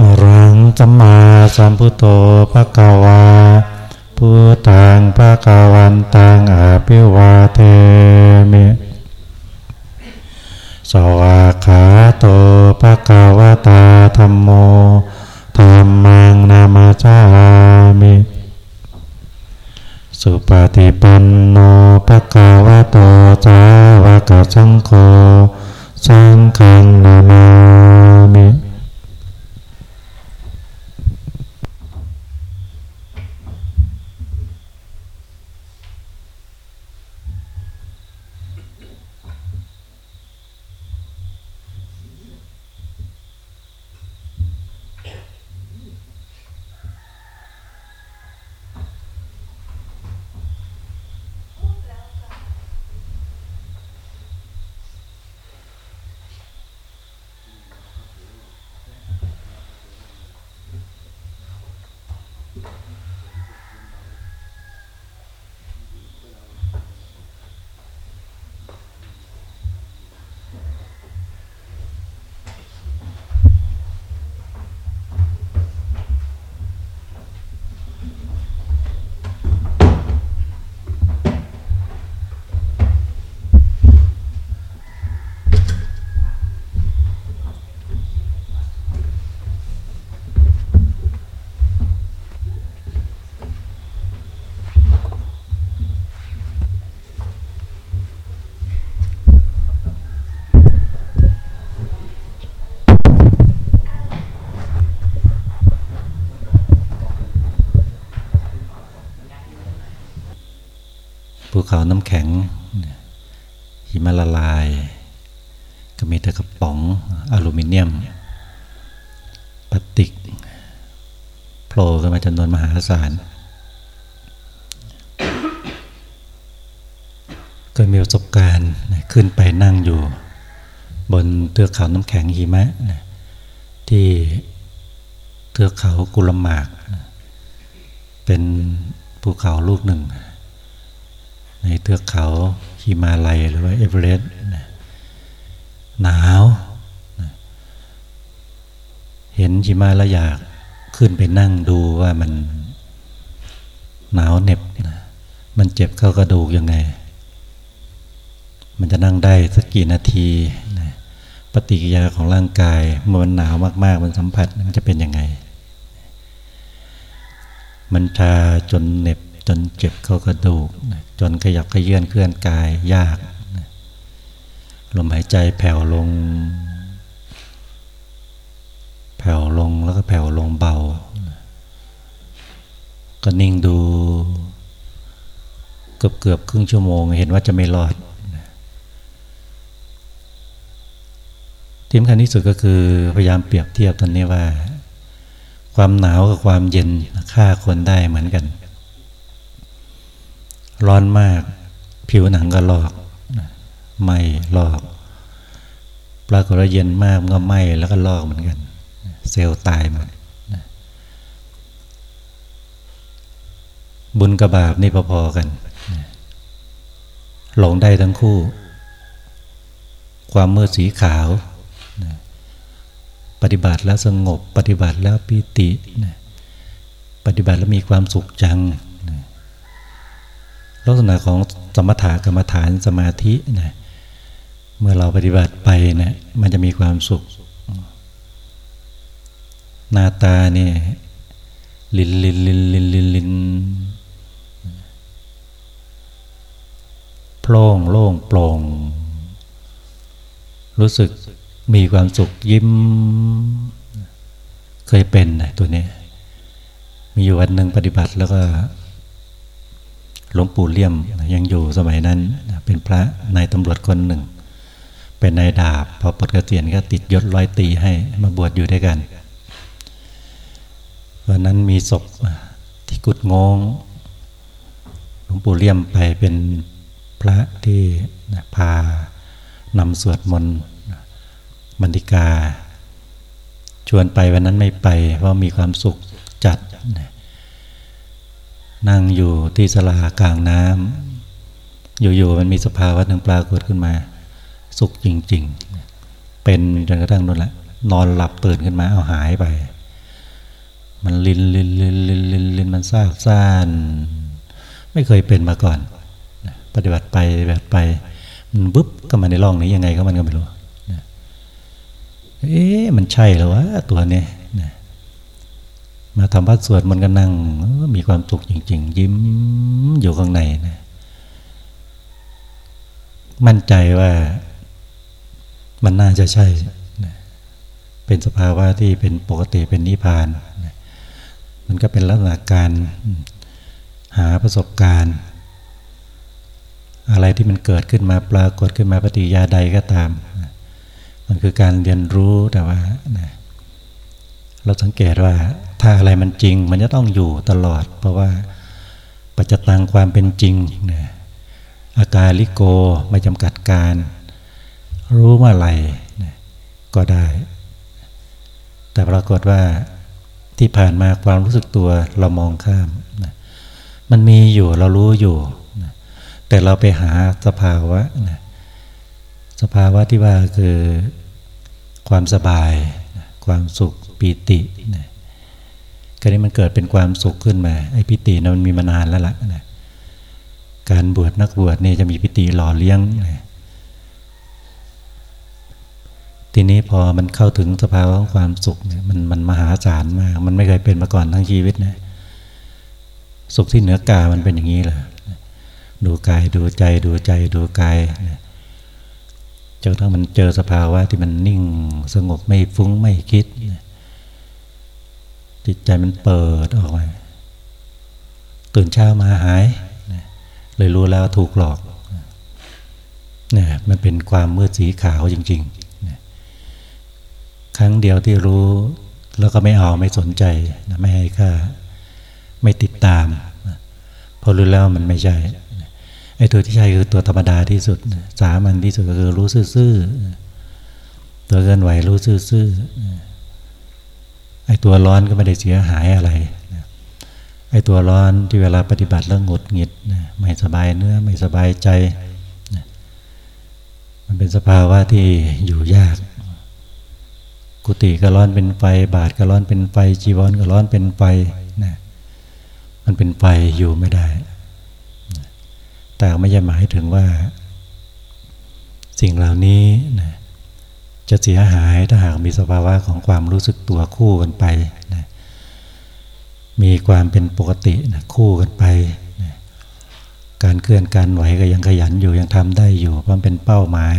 อรังสัมมาสัมพุทโธภะคะวาพุทธังภะคะวันตังอภิวาเทมิสวาขาโตภะคะวตาธรรมโมธรรมังนามาจามิสุปฏิปันโนภะคะวะโตสาวกสังโฆสังฆังนามามิภู เขาน้ำแข็ง หิมะละลาย ก็มีแต่กระป๋องอลูมิเนียมพลาสติกโผล่ขึ้นมาจำนวนมหาศาลก็มีประสบการณ์ขึ้นไปนั่งอยู่ บนเทือกเขาน้ำแข็งหิมะที่เทือกเขากุลมาก เป็นภูเขาลูกหนึ่ง ในเทือกเขาฮิมาลัยหรือว่าเอเวอเรสต์หนาวเห็นหิมะแล้วอยากขึ้นไปนั่งดูว่ามันหนาวเหน็บมันเจ็บเข้ากระดูกยังไง มันจะนั่งได้สักกี่นาทีปฏิกิริยาของร่างกายเมื่อมันหนาวมาก ๆ มันสัมผัสมันจะเป็นยังไง มันชาจนเหน็บ จนเจ็บเข้ากระดูก จนขยับขยื่นเคลื่อนกายยาก ลมหายใจแผ่วลง แผ่วลงแล้วก็แผ่วลงเบา ก็นิ่งดู เกือบเกือบครึ่งชั่วโมง เห็นว่าจะไม่รอดที่สำคัญที่สุดก็คือพยายามเปรียบเทียบตอนนี้ว่า ความหนาวกับความเย็นฆ่าคนได้เหมือนกัน ร้อนมาก ผิวหนังก็ลอกไหมลอก ปรากฏว่าเย็นมากก็ไหมแล้วก็ลอกเหมือนกัน เซลล์ตายหมดบุญกับบาปนี่พอๆกัน หลงได้ทั้งคู่ ความมืดสีขาว ปฏิบัติแล้วสงบ ปฏิบัติแล้วปิติ ปฏิบัติแล้วมีความสุขจัง ลักษณะของสมถะกรรมฐานสมาธินะเมื่อเราปฏิบัติไปเนี่ยมันจะมีความสุข หน้าตาเนี่ยลินลินลินลินลินลินโปร่งโล่งโปร่ง รู้สึกมีความสุขยิ้ม เคยเป็นนะตัวนี้ มีอยู่วันหนึ่งปฏิบัติแล้วก็ หลวงปู่เลี่ยมยังอยู่สมัยนั้น เป็นพระนายตำรวจคนหนึ่ง เป็นนายดาบ พอปลดเกษียณก็ติดยศร้อยตีให้มาบวชอยู่ด้วยกัน วันนั้นมีศพที่กุดงงหลวงปู่เลี่ยมไปเป็นพระที่พานำสวดมนต์บันติกา ชวนไปวันนั้นไม่ไป เพราะมีความสุขจัดนั่ นั่งอยู่ที่สลากลางน้ำอยู่ๆมันมีสภาวะหนึ่งปรากฏขึ้นมา สุขจริง ๆ เป็นจนกระทั่งนั่นแหละนอนหลับตื่นขึ้นมาเอาหายไป มันลินลินลินลินลินลินมันซากซ่าน ไม่เคยเป็นมาก่อน ปฏิบัติไปปฏิบัติไป มันบึ๊บก็มาในร่องนี้ยังไงก็มันก็ไม่รู้เอ๊ะมันใช่หรอวะตัวนี้มาทำวัดสวดมันก็นั่ง มีความสุขจริง ๆ ยิ้มอยู่ข้างในนะมั่นใจว่ามันน่าจะใช่ เป็นสภาวะที่เป็นปกติเป็นนิพพาน มันก็เป็นลักษณะการหาประสบการณ์ อะไรที่มันเกิดขึ้นมาปรากฏขึ้นมาปฏิยาใดก็ตาม มันคือการเรียนรู้แต่ว่า เราสังเกตว่า ถ้าอะไรมันจริง มันจะต้องอยู่ตลอด เพราะว่าปัจจตังความเป็นจริงนี่ยอาการลิโกไม่จำกัดการ รู้เมื่อไหร่ก็ได้ แต่ปรากฏว่าที่ผ่านมาความรู้สึกตัวเรามองข้ามนะมันมีอยู่เรารู้อยู่นะแต่เราไปหาสภาวะนะสภาวะที่ว่าคือความสบายนะความสุขปีตินะ ก็นี้มันเกิดเป็นความสุขขึ้นมา ไอ้ปิตินะมันมีมานานแล้วล่ะนะการบวชนักบวชเนี่ยจะมีปิติหล่อเลี้ยงนะทีนี้พอมันเข้าถึงสภาวะของความสุขเนี่ยมันมันมหาศาลมาก มันไม่เคยเป็นมาก่อนทั้งชีวิตนะสุขที่เหนือกายมันเป็นอย่างนี้แหละดูกายดูใจดูใจดูกายจนทั้งมันเจอสภาวะที่มันนิ่งสงบไม่ฟุ้งไม่คิด จิตใจมันเปิดออกมาตื่นเช้ามาหาย เลยรู้แล้วถูกหลอกเนี่ยมันเป็นความมืดสีขาวจริงๆ ครั้งเดียวที่รู้แล้วก็ไม่เอาไม่สนใจไม่ให้ค่าไม่ติดตาม พอรู้แล้วมันไม่ใช่ไอ้ตัวที่ใช่คือตัวธรรมดาที่สุด สามัญที่สุดก็คือรู้ซื่อๆตัวเกินไหวรู้ซื่อๆ ไอ้ตัวร้อนก็ไม่ได้เสียหายอะไรไอ้ตัวร้อนที่เวลาปฏิบัติแล้วหงุดหงิดไม่สบายเนื้อไม่สบายใจ มันเป็นสภาวะที่อยู่ยาก กุฏิก็ร้อนเป็นไฟ บาทก็ร้อนเป็นไฟ จีวรก็ร้อนเป็นไฟนะมันเป็นไฟอยู่ไม่ได้ แต่ไม่ใช่หมายถึงว่า สิ่งเหล่านี้นะ จะเสียหายถ้าหากมีสภาวะของความรู้สึกตัวคู่กันไปนะมีความเป็นปกตินะคู่กันไปนะการเคลื่อนการไหวก็ยังขยันอยู่ยังทำได้อยู่เพราะเป็นเป้าหมาย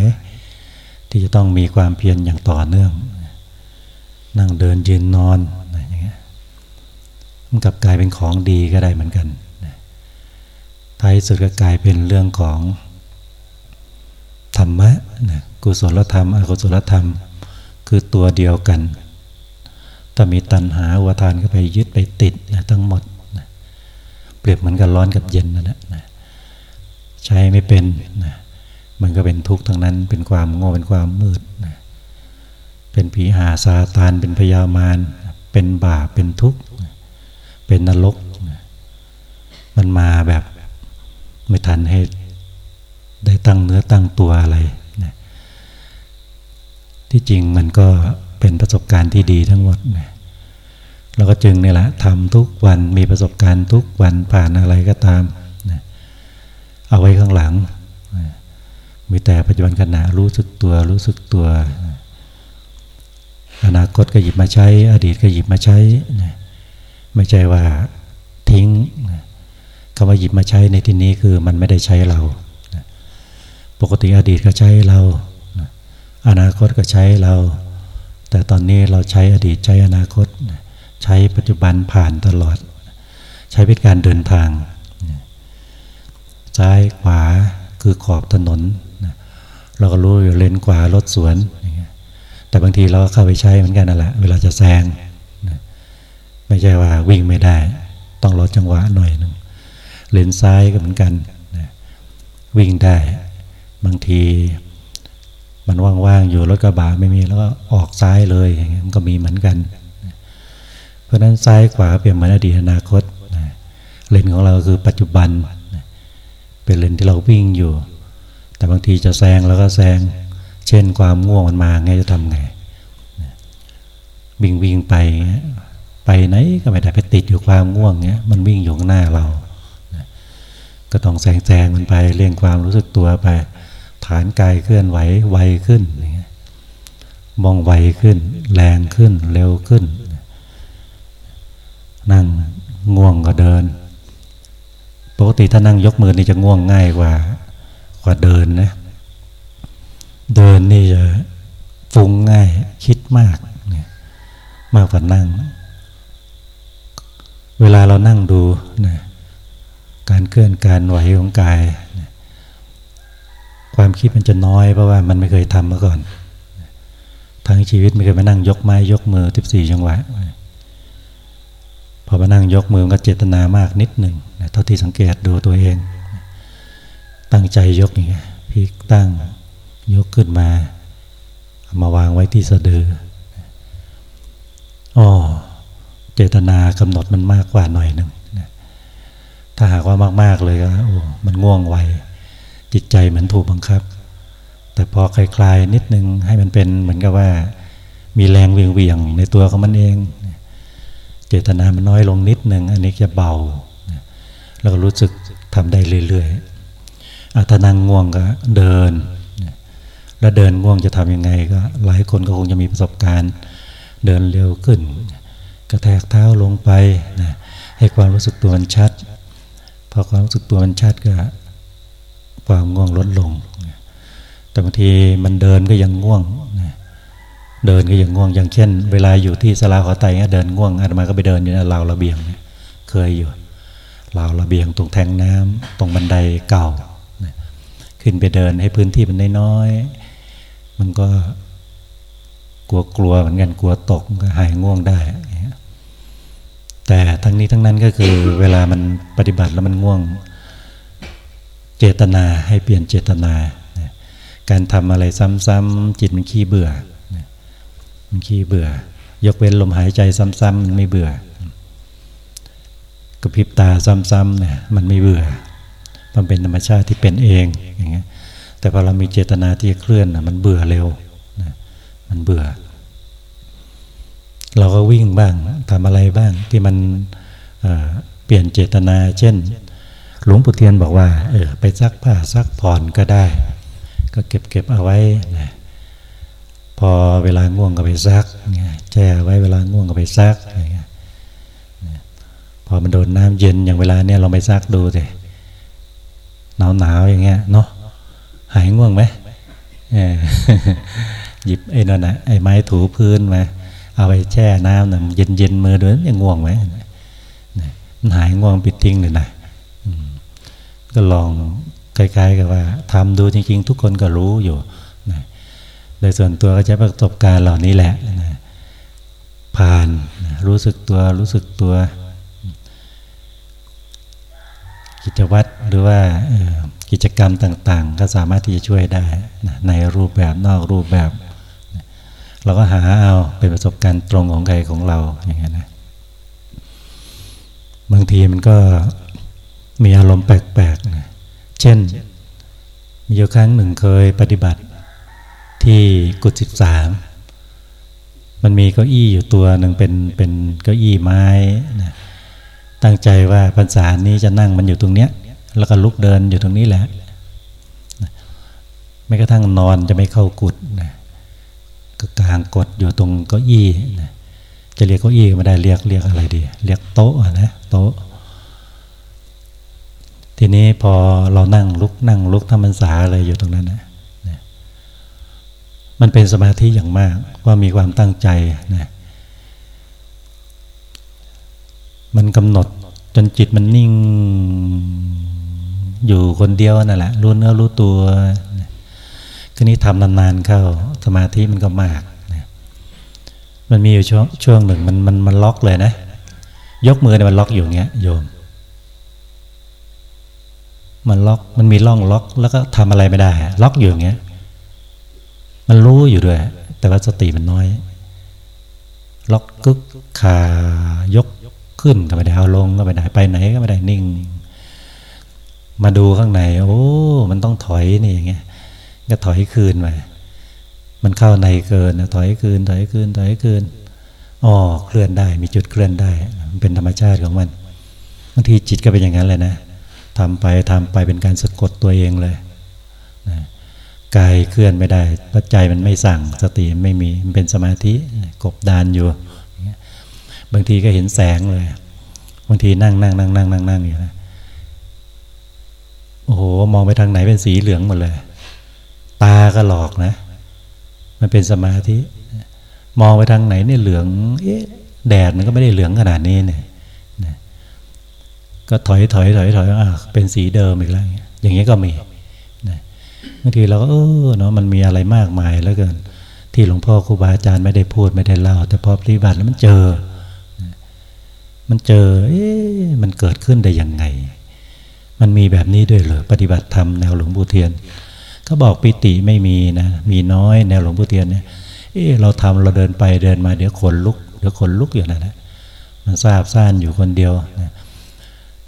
ที่จะต้องมีความเพียรอย่างต่อเนื่อง นั่งเดินยืนนอนอย่างเงี้ยมันกลับกลายเป็นของดีก็ได้เหมือนกันท้ายสุดก็กลายเป็นเรื่องของ รรมะนะกุศลธรรม อกุศลธรรม คือตัวเดียวกัน ถ้ามีตัณหาวัทานก็ไปยึดไปติดนะทั้งหมดนะเปรียบเหมือนกับร้อนกับเย็นนั่นแหละนะใช้ไม่เป็นนะมันก็เป็นทุกข์ทั้งนั้นเป็นความโง่เป็นความมืดนะเป็นผีหาซาตานเป็นพยามารเป็นบาปเป็นทุกข์ เป็นนรก มันมาแบบไม่ทันให้ ได้ตั้งเนื้อตั้งตัวอะไรที่จริงมันก็เป็นประสบการณ์ที่ดีทั้งหมดเราก็จึงนี่แหละทำทุกวันมีประสบการณ์ทุกวันผ่านอะไรก็ตามเอาไว้ข้างหลังมีแต่ปัจจุบันขณะรู้สึกตัวรู้สึกตัวอนาคตก็หยิบมาใช้ อดีตก็หยิบมาใช้ไม่ใช่ว่าทิ้งคำว่าหยิบมาใช้ในที่นี้คือมันไม่ได้ใช้เรา ปกติอดีตก็ใช้เรา อนาคตก็ใช้เรา แต่ตอนนี้เราใช้อดีตใช้อนาคต ใช้ปัจจุบันผ่านตลอด ใช้เป็นการเดินทาง ซ้ายขวาคือขอบถนน เราก็รู้อยู่เลนขวารถสวน แต่บางทีเราก็เข้าไปใช้เหมือนกันนั่นแหละเวลาจะแซง ไม่ใช่ว่าวิ่งไม่ได้ ต้องรอจังหวะหน่อยนึงเลนซ้ายก็เหมือนกัน วิ่งได้ บางที มันว่างๆอยู่รถกระบะไม่มีแล้วก็ออกซ้ายเลยอย่างเงี้ยมันก็มีเหมือนกัน เพราะนั้นซ้ายขวาเปรียบเหมือนอดีตอนาคตเลนของเราคือปัจจุบันเป็นเลนที่เราวิ่งอยู่ แต่บางทีจะแซงแล้วก็แซง เช่นความง่วงมันมาไงจะทำไงวิ่งวิ่งไปไปไหนก็ไม่ได้ไปติดอยู่ความง่วงเงี้ยมันวิ่งอยู่ข้างหน้าเรา ก็ต้องแซงแซงมันไปเรียงความรู้สึกตัวไป ฐานกายเคลื่อนไหวไวขึ้นมองไวขึ้น แรงขึ้นเร็วขึ้น นั่งง่วงก็เดิน ปกติถ้านั่งยกมือนี่จะง่วงง่ายกว่า กว่าเดินนะ เดินนี่จะฟุ้งง่ายคิดมากมากกว่านั่ง เวลาเรานั่งดูนะการเคลื่อนการไหวของกาย ความคิดมันจะน้อยเพราะว่ามันไม่เคยทำมาก่อน ทั้งชีวิตไม่เคยมานั่งยกไม้ยกมือทิบสี่จังหวะพอมานั่งยกมือก็เจตนามากนิดหนึ่งเท่าที่สังเกตดูตัวเอง ตั้งใจยกอย่างเงี้ยพลิกตั้งยกขึ้นมามาวางไว้ที่สะดืออ๋อเจตนากำหนดมันมากกว่าหน่อยหนึ่งถ้าหากว่ามากๆเลยก็โอ้มันง่วงไว จิตใจเหมือนถูกบังคับ แต่พอคลายๆนิดนึงให้มันเป็นเหมือนกับว่า มีแรงเวียงๆในตัวของมันเอง เจตนามันน้อยลงนิดหนึ่งอันนี้จะเบา แล้วก็รู้สึกทำได้เรื่อยๆอาถ้านั่งง่วงก็เดิน แล้วเดินง่วงจะทำยังไงก็หลายคนก็คงจะมีประสบการณ์ เดินเร็วขึ้น กระแทกเท้าลงไปนะให้ความรู้สึกตัวมันชัดพอความรู้สึกตัวมันชัดก็ ความง่วงลดลง แต่บางทีมันเดินก็ยังง่วง เดินก็ยังง่วง อย่างเช่น เวลาอยู่ที่สลาขอไตเดินง่วงอาตมาก็ไปเดินอยู่ในราวระเบียง เคยอยู่ราวระเบียงตรงแทงน้ำตรงบันไดเก่า ขึ้นไปเดินให้พื้นที่มันน้อยๆ มันก็กลัวกลัวเหมือนกันกลัวตกก็หายง่วงได้ แต่ทั้งนี้ทั้งนั้นก็คือเวลามันปฏิบัติแล้วมันง่วง เจตนาให้เปลี่ยนเจตนา การทำอะไรซ้ำๆจิตมันขี้เบื่อมันขี้เบื่อ ยกเว้นลมหายใจซ้ำๆมันไม่เบื่อกระพริบตาซ้ำๆเนี่ยมันไม่เบื่อมันเป็นธรรมชาติที่เป็นเองอย่างเงี้ยแต่พอเรามีเจตนาที่จะเคลื่อนนะมันเบื่อเร็วนะมันเบื่อ เราก็วิ่งบ้างทำอะไรบ้างที่มันเเปลี่ยนเจตนา เช่น หลวงปู่เทียนบอกว่า เออ ไปซักผ้าซักผ่อนก็ได้ ก็เก็บเก็บเอาไว้นะพอเวลาง่วงก็ไปซักแช่ไว้เวลาง่วงก็ไปซักพอมันโดนน้ำเย็นอย่างเวลาเนี่ยเราไปซักดูสิหนาวหนาวอย่างเงี้ยเนาะหายง่วงไหมหยิบไอ้นั่นนะไอ้ไม้ถูพื้นมาเอาไปแช่น้ำน่ะเย็นเย็นมือด้วยยังง่วงไหมมันหายง่วงปิดทิ้งเลยนะ ก็ลองคล้ายๆกับว่าทำดูจริง ๆ ทุกคนก็รู้อยู่นะโดยส่วนตัวก็จะประสบการณ์เหล่านี้แหละนะผ่านนะรู้สึกตัวรู้สึกตัว กิจวัตรหรือว่ากิจกรรมต่างๆ ก็สามารถที่จะช่วยได้นะในรูปแบบนอกรูปแบบนะเราก็หาเอาเป็นประสบการณ์ตรงของใครของเราอย่างนี้ยนะบางทีมันก็ มีอารมณ์แปลกๆ เช่น มีอยู่ครั้งหนึ่งเคยปฏิบัติ ที่กุฏิสิบสามมันมีเก้าอี้อยู่ตัวหนึ่งเป็นเป็นเก้าอี้ไม้นะตั้งใจว่าพรรษานี้จะนั่งมันอยู่ตรงเนี้ย แล้วก็ลุกเดินอยู่ตรงนี้แหละไม่กระทั่งนอนจะไม่เข้ากุฏนะก็กลางกดอยู่ตรงเก้าอี้นะจะเรียกเก้าอี้ไม่ได้เรียกเรียกอะไรดี เรียกโต๊ะนะโต๊ะ ทีนี้พอเรานั่งลุกนั่งลุกทำพรรษาอะไรอยู่ตรงนั้นนะมันเป็นสมาธิอย่างมากว่ามีความตั้งใจนะมันกำหนดจนจิตมันนิ่งอยู่คนเดียวนั่นแหละรู้เนื้อรู้ตัวคืนนี้ทำนานๆเข้าสมาธิมันก็มากนะมันมีอยู่ช่วงช่วงหนึ่งมันมันมันล็อกเลยนะ ยกมือเนี่ยมันล็อกอยู่เงี้ยโยม มันล็อกมันมีร่องล็อก แล้วก็ทำอะไรไม่ได้ ล็อกอยู่อย่างเงี้ย มันรู้อยู่ด้วย แต่ว่าสติมันน้อย ล็อกกึกขายกขึ้นก็ไม่ได้เอาลงก็ไม่ได้ไปไหนก็ไม่ได้นิ่ง มาดูข้างใน โอ้มันต้องถอยนี่อย่างเงี้ยก็ถอยคืนไปมันเข้าในเกินถอยคืนถอยคืนถอยคืนอ๋อเคลื่อนได้ มีจุดเคลื่อนได้ มันเป็นธรรมชาติของมันบางทีจิตก็เป็นอย่างนั้นเลยนะ ทำไปทำไปเป็นการสะกดตัวเองเลยนะกายเคลื่อนไม่ได้เพราะใจมันไม่สั่งสติไม่มีมันเป็นสมาธิกบดานอยู่ บางทีก็เห็นแสงเลย บางทีนั่งนั่งนั่งนั่งนั่งนั่งอยู่นะโอ้โหมองไปทางไหนเป็นสีเหลืองหมดเลย ตาก็หลอกนะ มันเป็นสมาธิ มองไปทางไหนเนี่ยเหลืองเอ๊ะแดดมันก็ไม่ได้เหลืองขนาดนี้เนี่ย ก็ถอยถอยถอยถอยอะเป็นสีเดิมอีกแล้ว อย่างเงี้ยก็มีนะบางทีเราก็เออเนาะมันมีอะไรมากมายแล้วเกิน ที่หลวงพ่อครูบาอาจารย์ไม่ได้พูดไม่ได้เล่า แต่พอปฏิบัติแล้วมันเจอ มันเจอ เอ๊ะมันเกิดขึ้นได้ยังไง มันมีแบบนี้ด้วยเหรอปฏิบัติธรรมแนวหลวงปู่เทียนเขาบอกปิติไม่มีนะมีน้อยแนวหลวงปู่เทียนเนี่ยเออเราทำเราเดินไปเดินมาเดี๋ยวขนลุกเดี๋ยวขนลุกอยู่นั่นแหละมันทราบซ่านอยู่คนเดียวนะ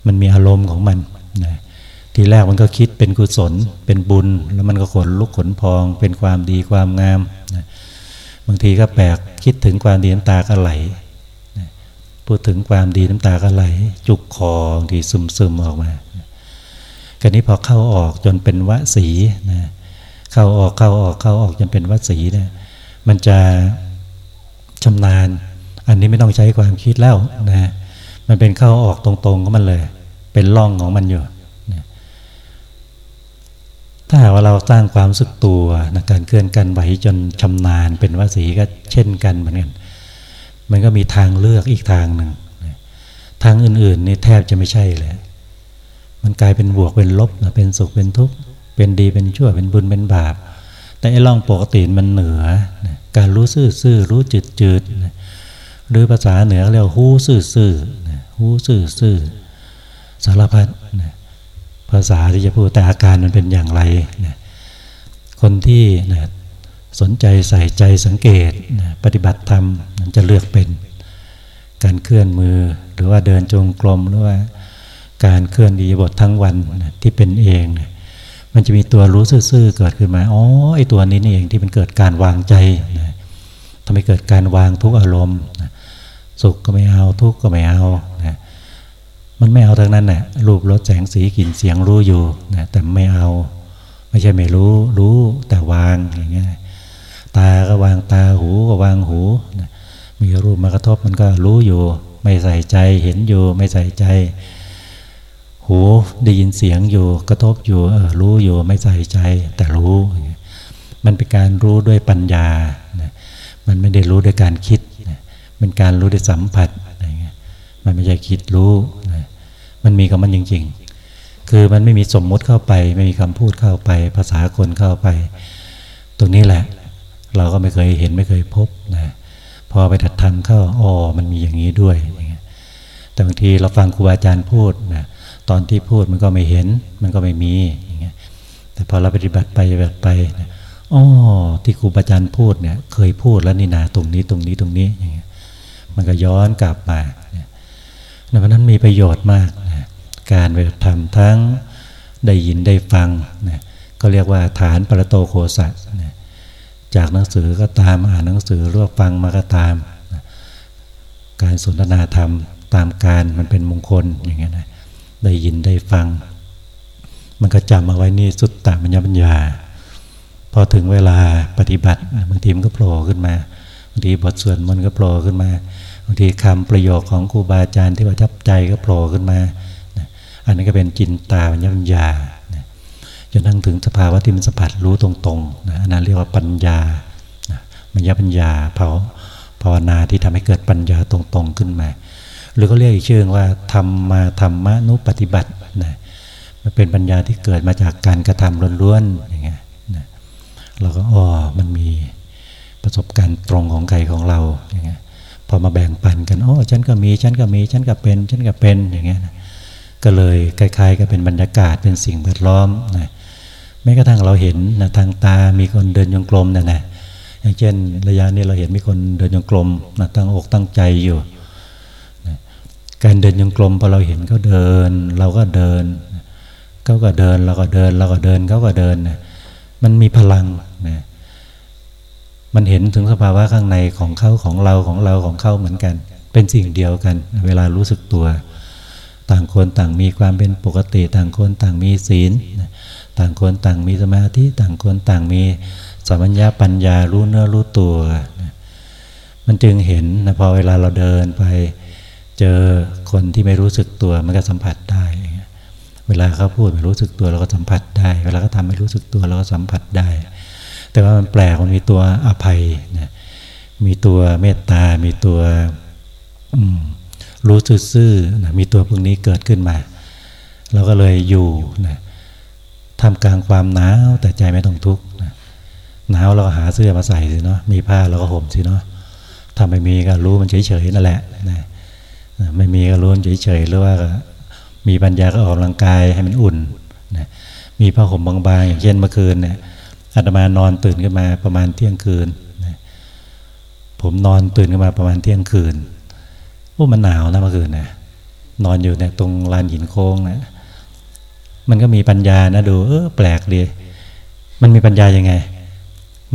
มันมีอารมณ์ของมันนะทีแรกมันก็คิดเป็นกุศล เป็นบุญ แล้วมันก็ขนลุกขนพอง เป็นความดีความงามนะบางทีก็แปลกคิดถึงความดีน้ำตาก็ไหลนะพูดถึงความดีน้ำตาก็ไหล จุกคอบางทีซึมซึมออกมากันนี้พอเข้าออกจนเป็นวสีนะเข้าออกเข้าออกเข้าออกจนเป็นวสีเนะี่ยมันจะชำนาญ อันนี้ไม่ต้องใช้ความคิดแล้วนะมันเป็นเข้าออกตรงๆของมันเลย เป็นร่องของมันอยู่ ถ้าหากว่าเราสร้างความสึกตัวนะการเคลื่อนกันไหวจนชำนาญเป็นวสีก็เช่นกันเหมือนกัน มันก็มีทางเลือกอีกทางหนึ่ง ทางอื่นๆนี่แทบจะไม่ใช่เลย มันกลายเป็นบวกเป็นลบนะเป็นสุขเป็นทุกข์ เป็นดีเป็นชั่วเป็นบุญเป็นบาป แต่ไอ้ร่องปกติมันเหนือ การรู้ซื่อๆรู้จืดๆหรือภาษาเหนือเรียกหูซื่อๆหูซื่อๆ สารพัดภาษาที่จะพูดแต่อาการมันเป็นอย่างไรคนที่สนใจใส่ใจสังเกตปฏิบัติธรรมมันจะเลือกเป็น การเคลื่อนมือหรือว่าเดินจงกรมหรือว่าการเคลื่อนดีบททั้งวันที่เป็นเองมันจะมีตัวรู้ซื่อๆเกิดขึ้นมาอ๋อไอตัวนี้นี่เองที่มันเกิดการวางใจทำให้เกิดการวางทุกอารมณ์สุขก็ไม่เอาทุกข์ก็ไม่เอา มันไม่เอาทั้งนั้นแหละรูปรสแสงสีกลิ่นเสียงรู้อยู่นะแต่ไม่เอา ไม่ใช่ไม่รู้ รู้แต่วางอย่างเงี้ยตาก็วางตาหูก็วางหูนะมีรูปมากระทบมันก็รู้อยู่ ไม่ใส่ใจเห็นอยู่ ไม่ใส่ใจ หูได้ยินเสียงอยู่ กระทบอยู่เออรู้อยู่ไม่ใส่ใจ แต่รู้มันเป็นการรู้ด้วยปัญญานะมันไม่ได้รู้ด้วยการคิดเป็นการรู้ด้วยสัมผัสอะไรเงี้ยมันไม่ใช่คิดรู้ มันมีกับมันจริง ๆ คือมันไม่มีสมมุติเข้าไป ไม่มีคำพูดเข้าไป ภาษาคนเข้าไป ตรงนี้แหละ เราก็ไม่เคยเห็นไม่เคยพบนะพอไปถัดทำเข้าอ๋อมันมีอย่างนี้ด้วยแต่บางทีเราฟังครูบาอาจารย์พูดนะตอนที่พูดมันก็ไม่เห็น มันก็ไม่มีอย่างเงี้ยแต่พอเราปฏิบัติไปแบบไปนะอ๋อที่ครูบาอาจารย์พูดเนี่ย เคยพูดแล้วนี่นาตรงนี้ตรงนี้ตรงนี้อย่างเงี้ยมันก็ย้อนกลับมาดังนั้นมีประโยชน์มาก การไปทำทั้งได้ยินได้ฟังนะก็เรียกว่าฐานปรโตโคสันะจากหนังสือก็ตามอ่านหนังสือรวบฟังมาก็ตามนะการสนทนาธรรมตามการมันเป็นมงคลอย่างเงี้ยนะได้ยินได้ฟัง มันก็จำเอาไว้นี่สุดตามัญญปัญญาพอถึงเวลาปฏิบัติบางทีมันก็โผล่ขึ้นมาบางทีบทสวดมันก็โผล่ขึ้นมาบางทีคำประโยคของครูบาอาจารย์ที่ประทับใจก็โผล่ขึ้นมา อันนี้ก็เป็นจินตาปัญญาจนทั้งถึงสภาวะที่มันสัมผัสรู้ตรงๆนะนั่นเรียกว่าปัญญาปัญญาปัญญาเผาภาวนาที่ทำให้เกิดปัญญาตรงๆขึ้นมา หรือก็เรียกอีกชื่อว่าธรรมมาธรรมนุปฏิบัตินะมันเป็นปัญญาที่เกิดมาจากการกระทำล้วนๆอย่างเงี้ยนะเราก็อ๋อมันมีประสบการณ์ตรงของใครของเราอย่างเงี้ยพอมาแบ่งปันกันโอ้ฉันก็มีฉันก็มีฉันก็เป็นฉันก็เป็นอย่างเงี้ยนะ ก็เลยคล้ายๆกับเป็นบรรยากาศเป็นสิ่งแวดล้อมนะแม้กระทั่งเราเห็นนะทางตามีคนเดินยงกลมนะนะอย่างเช่น ระยะนี้เราเห็นมีคนเดินยงกลมนะตั้งอกตั้งใจอยู่นะการเดินยงกลมพอเราเห็นเขาเดิน เราก็เดินเขาก็เดินเราก็เดินเราก็เดินเขาก็เดินนะมันมีพลังนะมันเห็นถึงสภาวะข้างในของเขาของเราของเราของเขาเหมือนกัน เป็นสิ่งเดียวกัน เวลารู้สึกตัว ต่างคนต่างมีความเป็นปกติ ต่างคนต่างมีศีล ต่างคนต่างมีสมาธิ ต่างคนต่างมีสัมปัญญาปัญญารู้เนื้อรู้ตัว มันจึงเห็นนะพอเวลาเราเดินไปเจอคนที่ไม่รู้สึกตัวมันก็สัมผัสได้ เวลาเขาพูดไม่รู้สึกตัวเราก็สัมผัสได้ เวลาเขาทำไม่รู้สึกตัวเราก็สัมผัสได้ แต่ว่ามันแปลกมันมีตัวอภัยนะมีตัวเมตตา มีตัว รู้ซื่อๆนะมีตัวพวกนี้เกิดขึ้นมา เราก็เลยอยู่นะทำกลางความหนาวแต่ใจไม่ต้องทุกข์นะหนาวเราก็หาเสื้อมาใส่สิเนาะมีผ้าเราก็ห่มสิเนาะถ้าไม่มีก็รู้มันเฉยๆนั่นแหละนะไม่มีก็รู้เฉยๆหรือว่ามีปัญญาก็ออกกำลังกายให้มันอุ่นนะมีผ้าห่มบางๆอย่างเช่นเมื่อคืนเนี่ยอาตมานอนตื่นขึ้นมาประมาณเที่ยงคืนนะผมนอนตื่นขึ้นมาประมาณเที่ยงคืน โอ้มันหนาวนะเมื่อคืนนะนอนอยู่เนี่ยตรงลานหินโค้งนะมันก็มีปัญญานะดู เออแปลกดีมันมีปัญญายังไง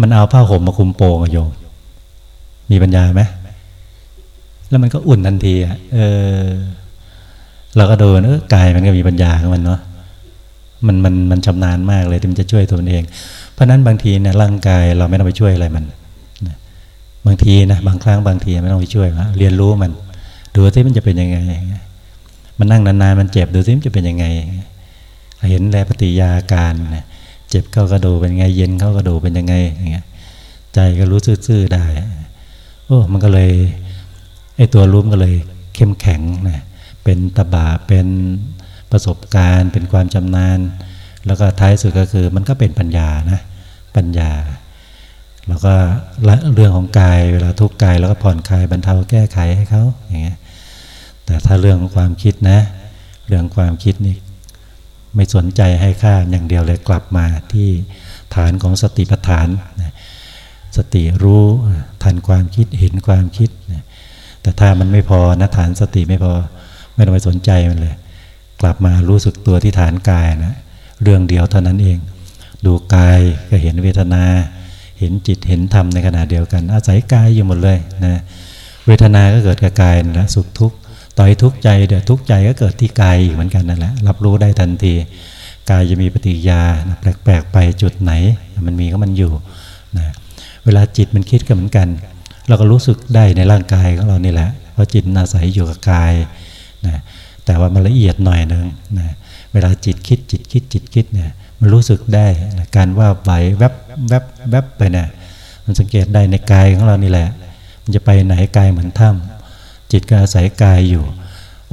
มันเอาผ้าห่มมาคุมโปงอะโยมมีปัญญาไหมแล้วมันก็อุ่นทันทีอะเออ เราก็โดนเออกายมันก็มีปัญญาของมันเนาะมันมันมันชำนาญมากเลยที่มันจะช่วยตัวเอง เพราะนั้นบางทีเนี่ยร่างกายเราไม่ต้องไปช่วยอะไรมันบางทีนะบางครั้งบางทีไม่ต้องไปช่วยเรียนรู้มัน ดูที่มันจะเป็นยังไง มันนั่งนานๆมันเจ็บดูที่มันจะเป็นยังไง เห็นแลปฏิยาการเจ็บเข้ากระดูเป็นไง เย็นเข้ากระดูเป็นยังไงอย่างเงี้ยใจก็รู้ซื่อๆได้โอ้มันก็เลยไอ้ตัวรู้มก็เลยเข้มแข็งนะเป็นตบะเป็นประสบการณ์ เป็นความจำนาน แล้วก็ท้ายสุดก็คือมันก็เป็นปัญญานะปัญญา แล้วก็เรื่องของกายเวลาทุกกายแล้วก็ผ่อนคลายบรรเทาแก้ไขให้เขาอย่างเงี้ยแต่ถ้าเรื่องของความคิดนะ เรื่องความคิดนี่ไม่สนใจให้ค่าอย่างเดียวเลยกลับมาที่ฐานของสติปัฏฐานนะสติรู้ทันความคิดเห็นความคิดนะแต่ถ้ามันไม่พอนะฐานสติไม่พอไม่ต้องไปสนใจมันเลย กลับมารู้สึกตัวที่ฐานกายนะเรื่องเดียวเท่านั้นเอง ดูกายก็เห็นเวทนา เห็นจิตเห็นธรรมในขณะเดียวกัน อาศัยกายอยู่หมดเลยนะเวทนาก็เกิดกับกายนะสุขทุกข์ต่อยทุกข์ใจเดี๋ยวทุกข์ใจก็เกิดที่กายอีกเหมือนกันนั่นแหละรับรู้ได้ทันที กายจะมีปฏิกิยาแปลกๆไปจุดไหน มันมีก็มันอยู่นะเวลาจิตมันคิดก็เหมือนกัน เราก็รู้สึกได้ในร่างกายของเรานี่แหละเพราะจิตอาศัยอยู่กับกายนะแต่ว่ามันละเอียดหน่อยนึงนะเวลาจิตคิดจิตคิดจิตคิดเนี่ย มันรู้สึกได้นะการว่าไหวแวบแวบแวบไปเนี่ยมันสังเกตได้ในกายของเรานี่แหละ มันจะไปไหนกายเหมือนถ้ำจิตก็อาศัยกายอยู่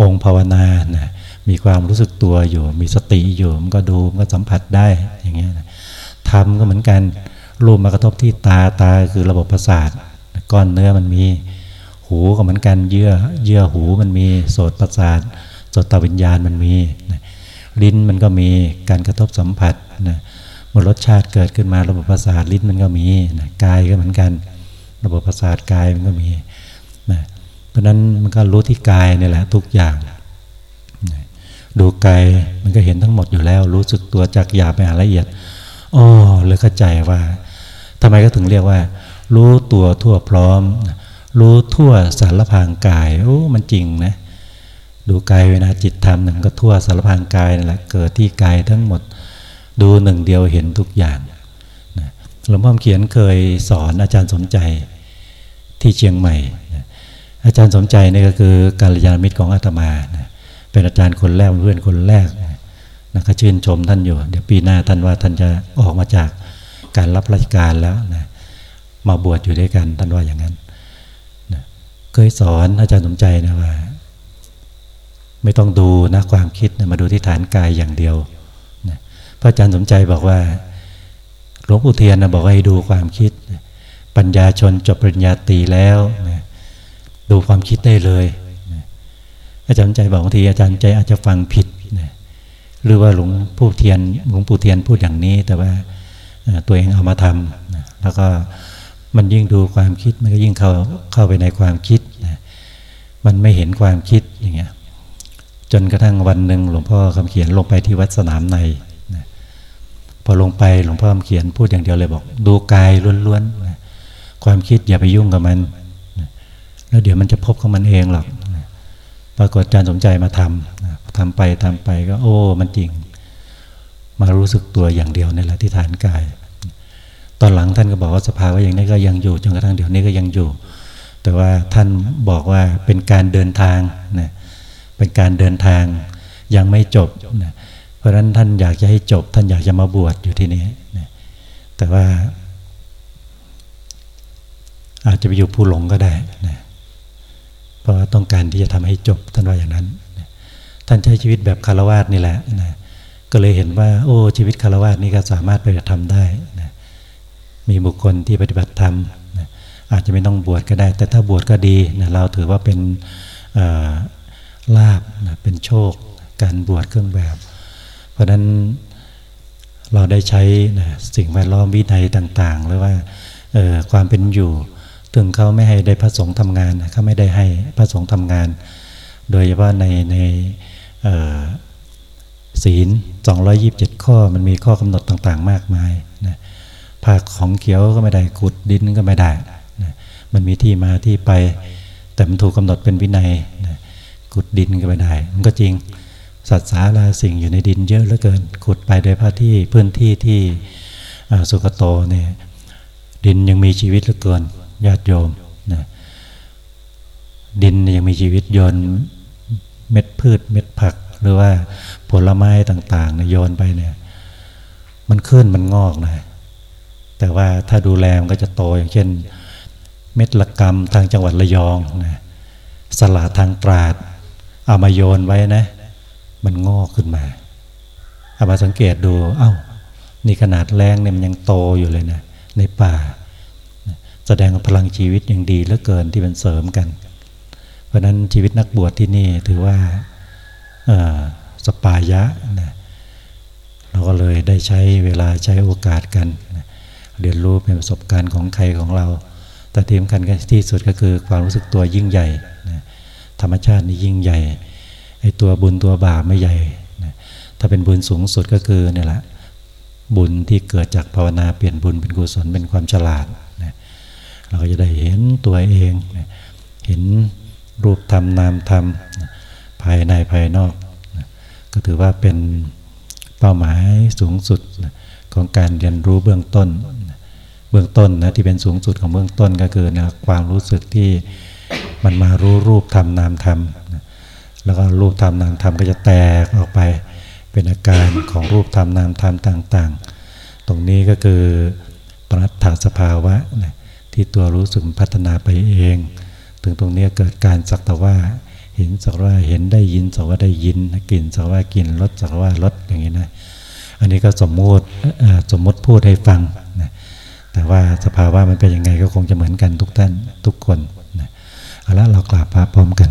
องค์ภาวนานะมีความรู้สึกตัวอยู่ มีสติอยู่ มันก็ดูมันก็สัมผัสได้อย่างเงี้ยทำก็เหมือนกันรูปมากระทบที่ตาตาคือระบบประสาทก้อนเนื้อมันมี หูก็เหมือนกันเยื่อเยื่อหูมันมีโสตประสาทโสตวิญญาณมันมี ลิ้นมันก็มีการกระทบสัมผัสนะเมื่อรสชาติเกิดขึ้นมาระบบประสาทลิ้นมันก็มีนะกายก็เหมือนกัน ระบบประสาทกายมันก็มีนะเพราะนั้นมันก็รู้ที่กายนี่แหละทุกอย่างนะดูกายมันก็เห็นทั้งหมดอยู่แล้ว รู้สึกตัวจากหยาบไปหาละเอียดอ๋อเลยเข้าใจว่าทำไมก็ถึงเรียกว่า รู้ตัวทั่วพร้อม รู้ทั่วสารพางกายโอ้มันจริงนะ ดูกายเวลาจิตทำหนึ่งก็ทั่วสารพางกายนั่นแหละเกิดที่กายทั้งหมดดูหนึ่งเดียวเห็นทุกอย่างหลวงพ่อเขียนเคยสอนอาจารย์สมใจที่เชียงใหม่ อาจารย์สมใจนี่ก็คือการยานมิตรของอาตมา เป็นอาจารย์คนแรกเพื่อนคนแรกนะก็ชื่นชมท่านอยู่ เดี๋ยวปีหน้าท่านว่าท่านจะออกมาจากการรับราชการแล้วนะมาบวชอยู่ด้วยกันท่านว่าอย่างนั้นนะเคยสอนอาจารย์สมใจนะว่า ไม่ต้องดูนะความคิดนะมาดูที่ฐานกายอย่างเดียวนะพระอาจารย์สมใจบอกว่าหลวงปู่เทียนนะบอกให้ดูความคิด ปัญญาชนจบปริญญาตรีแล้วนะดูความคิดได้เลยนะอาจารย์ใจบอกบางทีอาจารย์ใจอาจจะฟังผิดนะหรือว่าหลวงปู่เทียนหลวงปู่เทียนพูดอย่างนี้ แต่ว่าตัวเองเอามาทำนะแล้วก็มันยิ่งดูความคิดมันก็ยิ่งเข้าเข้าไปในความคิดนะมันไม่เห็นความคิดอย่างเงี้ย จนกระทั่งวันหนึ่งหลวงพ่อคำเขียนลงไปที่วัดสนามในนะพอลงไปหลวงพ่อคำเขียนพูดอย่างเดียวเลยบอก ดูกายล้วนๆนะความคิดอย่าไปยุ่งกับมันแล้วเดี๋ยวมันจะพบของมันเองหรอกปรากฏอาจารย์สมใจมาทำทำไปทำไปก็ โอ้ มันจริง มารู้สึกตัวอย่างเดียวนี่แหละที่ฐานกาย ตอนหลังท่านก็บอกว่าสภาวะอย่างนี้ก็ยังอยู่จนกระทั่งเดี๋ยวนี้ก็ยังอยู่ แต่ว่าท่านบอกว่าเป็นการเดินทางนะ เป็นการเดินทางยังไม่จบนะเพราะฉะนั้นท่านอยากจะให้จบ ท่านอยากจะมาบวชอยู่ที่นี้นะแต่ว่า อาจจะไปอยู่ผู้หลงก็ได้นะเพราะต้องการที่จะทำให้จบท่านว่าอย่างนั้นนะท่านใช้ชีวิตแบบคารวาสนี่แหละนะก็เลยเห็นว่า โอ้ชีวิตคารวาสนี่ก็สามารถไปทำได้นะมีบุคคลที่ปฏิบัติธรรมนะอาจจะไม่ต้องบวชก็ได้ แต่ถ้าบวชก็ดีนะเราถือว่าเป็น ลาบนะเป็นโชค การบวชเครื่องแบบ เพราะนั้นเราได้ใช้นะสิ่งแวดล้อมวินัยต่างๆ หรือว่าความเป็นอยู่ ถึงเขาไม่ให้ได้พระสงฆ์ทำงานเขาไม่ได้ให้พระสงฆ์ทำงาน โดยเฉพาะในในศีล 227 ข้อมันมีข้อกำหนดต่างๆ มากมายนะผักของเขียวก็ไม่ได้ขุดดินก็ไม่ได้นะมันมีที่มาที่ไป แต่มันถูกกาหนดเป็นวินัย ขุดดินก็ไม่ได้ มันก็จริงสัตว์สาราสิ่งอยู่ในดินเยอะเหลือเกินขุดไปโดยพระที่พื้นที่ที่สุกโตเนี่ยดินยังมีชีวิตเหลือเกินญาติโยมนะดินยังมีชีวิตโยนเม็ดพืชเม็ดผัก หรือว่าผลไม้ต่างๆเนี่ยโยนไปเนี่ย มันขึ้นมันงอกนะแต่ว่าถ้าดูแลมันก็จะโตอย่างเช่น เม็ดละกรรมทางจังหวัดระยองนะสลาทางตราด เอามาโยนไว้นะ มันงอกขึ้นมา เอามาสังเกตดู เอา้า นี่ขนาดแรงเนี่ยมันยังโตอยู่เลยนะ ในป่า แสดงพลังชีวิตยังดีเหลือเกินที่เป็นเสริมกัน เพราะนั้นชีวิตนักบวชที่นี่ถือว่าสปายะนะเราก็เลยได้ใช้เวลาใช้โอกาสกันนะเรียนรู้เป็นประสบการณ์ของใครของเรา แต่ที่สำคัญที่สุดก็คือความรู้สึกตัวยิ่งใหญ่ ธรรมชาตินี่ยิ่งใหญ่ไอ้ตัวบุญตัวบาปไม่ใหญ่นะถ้าเป็นบุญสูงสุดก็คือเนี่ยแหละบุญที่เกิดจากภาวนาเปลี่ยนบุญเป็นกุศลเป็นความฉลาดนะเราก็จะได้เห็นตัวเองนะเห็นรูปธรรมนามธรรมนะภายในภายนอกนะก็ถือว่าเป็นเป้าหมายสูงสุดนะของการเรียนรู้เบื้องต้นเบื้องต้นนะที่เป็นสูงสุดของเบื้องต้นก็คือนะความรู้สึกที่ มันมารู้รูปธรรมนามธรรมแล้วก็รูปธรรมนามธรรมก็จะแตกออกไปเป็นอาการของรูปธรรมนามธรรมต่างๆ ตรงนี้ก็คือปรัตถสภาวะนะที่ตัวรู้สึกพัฒนาไปเอง ถึงตรงนี้เกิดการสักแต่ว่าเห็นสักว่าเห็นได้ยินสักว่าได้ยินกลิ่นสักว่ากินรสสักว่ารสอย่างนี้นะอันนี้ก็สมมติสมมติพูดให้ฟังนะแต่ว่าสภาวะมันเป็นยังไงก็คงจะเหมือนกันทุกท่านทุกคน แล้วเรากราบพระพร้อมกัน